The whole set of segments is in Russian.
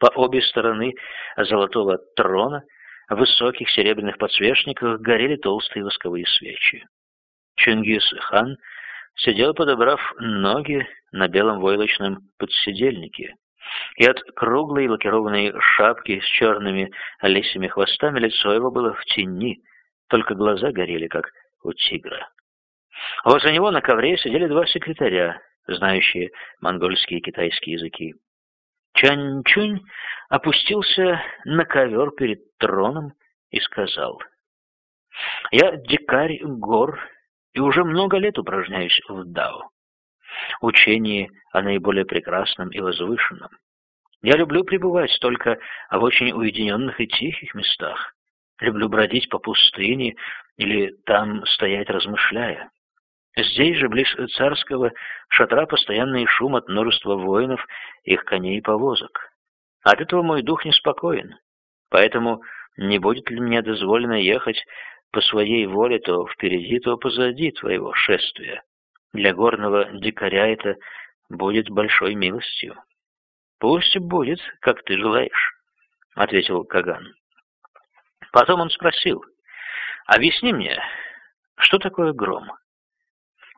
По обе стороны золотого трона в высоких серебряных подсвечниках горели толстые восковые свечи. Чингис-хан сидел, подобрав ноги на белом войлочном подсидельнике, и от круглой лакированной шапки с черными лисими хвостами лицо его было в тени, только глаза горели, как у тигра. Возле него на ковре сидели два секретаря, знающие монгольские и китайские языки. Чань-Чунь опустился на ковер перед троном и сказал, «Я дикарь гор и уже много лет упражняюсь в дао, учении о наиболее прекрасном и возвышенном. Я люблю пребывать только в очень уединенных и тихих местах, люблю бродить по пустыне или там стоять размышляя. Здесь же, близ царского шатра, постоянный шум от множества воинов, их коней и повозок. От этого мой дух неспокоен, поэтому не будет ли мне дозволено ехать по своей воле то впереди, то позади твоего шествия. Для горного дикаря это будет большой милостью. Пусть будет, как ты желаешь, — ответил Каган. Потом он спросил, объясни мне, что такое гром?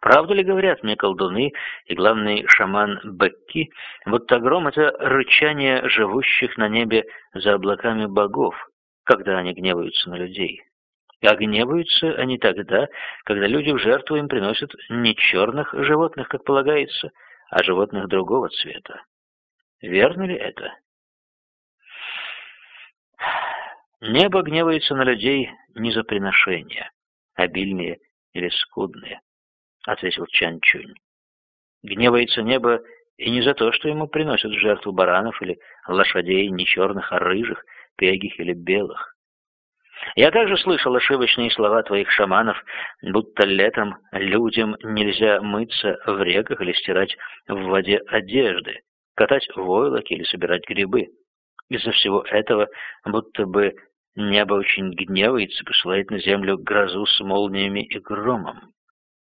Правду ли говорят мне колдуны и главный шаман Бекки, будто гром — это рычание живущих на небе за облаками богов, когда они гневаются на людей? А гневаются они тогда, когда люди в жертву им приносят не черных животных, как полагается, а животных другого цвета. Верно ли это? Небо гневается на людей не за приношения, обильные или скудные, — ответил Чан Чунь. Гневается небо и не за то, что ему приносят в жертву баранов или лошадей не черных, а рыжих, пегих или белых. Я также слышал ошибочные слова твоих шаманов, будто летом людям нельзя мыться в реках или стирать в воде одежды, катать войлоки или собирать грибы. Из-за всего этого будто бы небо очень гневается, посылает на землю грозу с молниями и громом.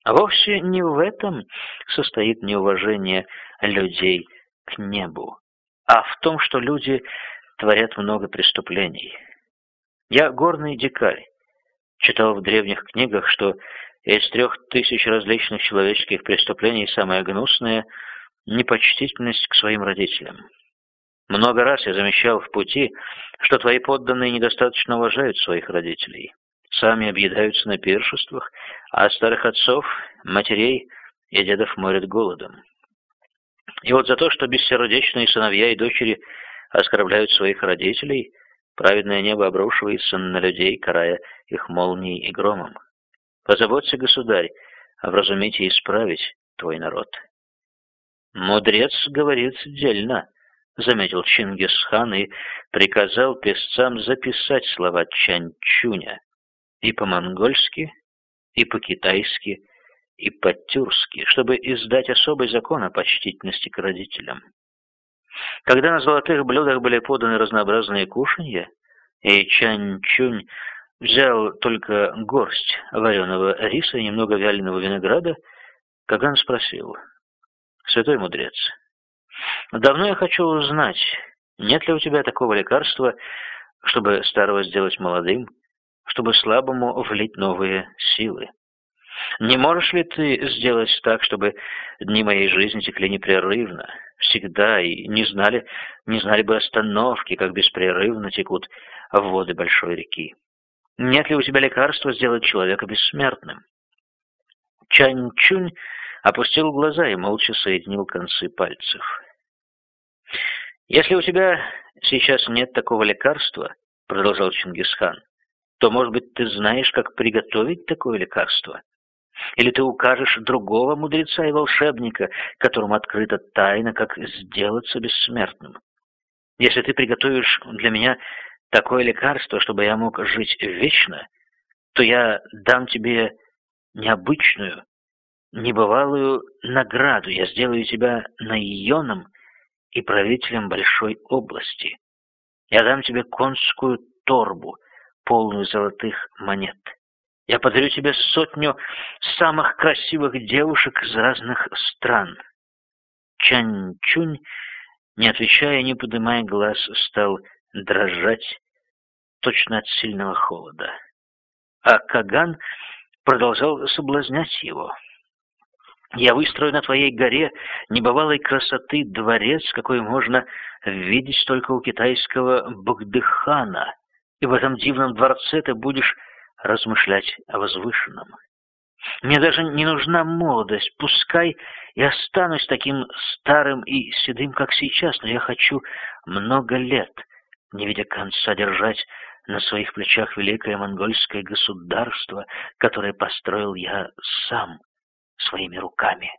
А вовсе не в этом состоит неуважение людей к небу, а в том, что люди творят много преступлений. Я горный дикарь. Читал в древних книгах, что из трех тысяч различных человеческих преступлений самое гнусное — непочтительность к своим родителям. Много раз я замечал в пути, что твои подданные недостаточно уважают своих родителей сами объедаются на пиршествах, а старых отцов, матерей и дедов морят голодом. И вот за то, что бессердечные сыновья и дочери оскорбляют своих родителей, праведное небо обрушивается на людей, карая их молнией и громом. Позаботься, государь, вразумить и исправить твой народ. Мудрец говорит дельно, — заметил Чингисхан и приказал песцам записать слова Чанчуня и по-монгольски, и по-китайски, и по-тюркски, чтобы издать особый закон о почтительности к родителям. Когда на золотых блюдах были поданы разнообразные кушанья, и Чань-Чунь взял только горсть вареного риса и немного вяленого винограда, Каган спросил, «Святой мудрец, давно я хочу узнать, нет ли у тебя такого лекарства, чтобы старого сделать молодым, чтобы слабому влить новые силы. Не можешь ли ты сделать так, чтобы дни моей жизни текли непрерывно, всегда, и не знали, не знали бы остановки, как беспрерывно текут воды большой реки? Нет ли у тебя лекарства сделать человека бессмертным? Чань-Чунь опустил глаза и молча соединил концы пальцев. «Если у тебя сейчас нет такого лекарства, — продолжал Чингисхан, то, может быть, ты знаешь, как приготовить такое лекарство? Или ты укажешь другого мудреца и волшебника, которому открыта тайна, как сделаться бессмертным? Если ты приготовишь для меня такое лекарство, чтобы я мог жить вечно, то я дам тебе необычную, небывалую награду. Я сделаю тебя наионом и правителем большой области. Я дам тебе конскую торбу, полную золотых монет. Я подарю тебе сотню самых красивых девушек из разных стран. Чань-Чунь не отвечая, не поднимая глаз, стал дрожать точно от сильного холода. А Каган продолжал соблазнять его. «Я выстрою на твоей горе небывалой красоты дворец, какой можно видеть только у китайского Богдыхана, и в этом дивном дворце ты будешь размышлять о возвышенном. Мне даже не нужна молодость, пускай и останусь таким старым и седым, как сейчас, но я хочу много лет, не видя конца, держать на своих плечах великое монгольское государство, которое построил я сам своими руками.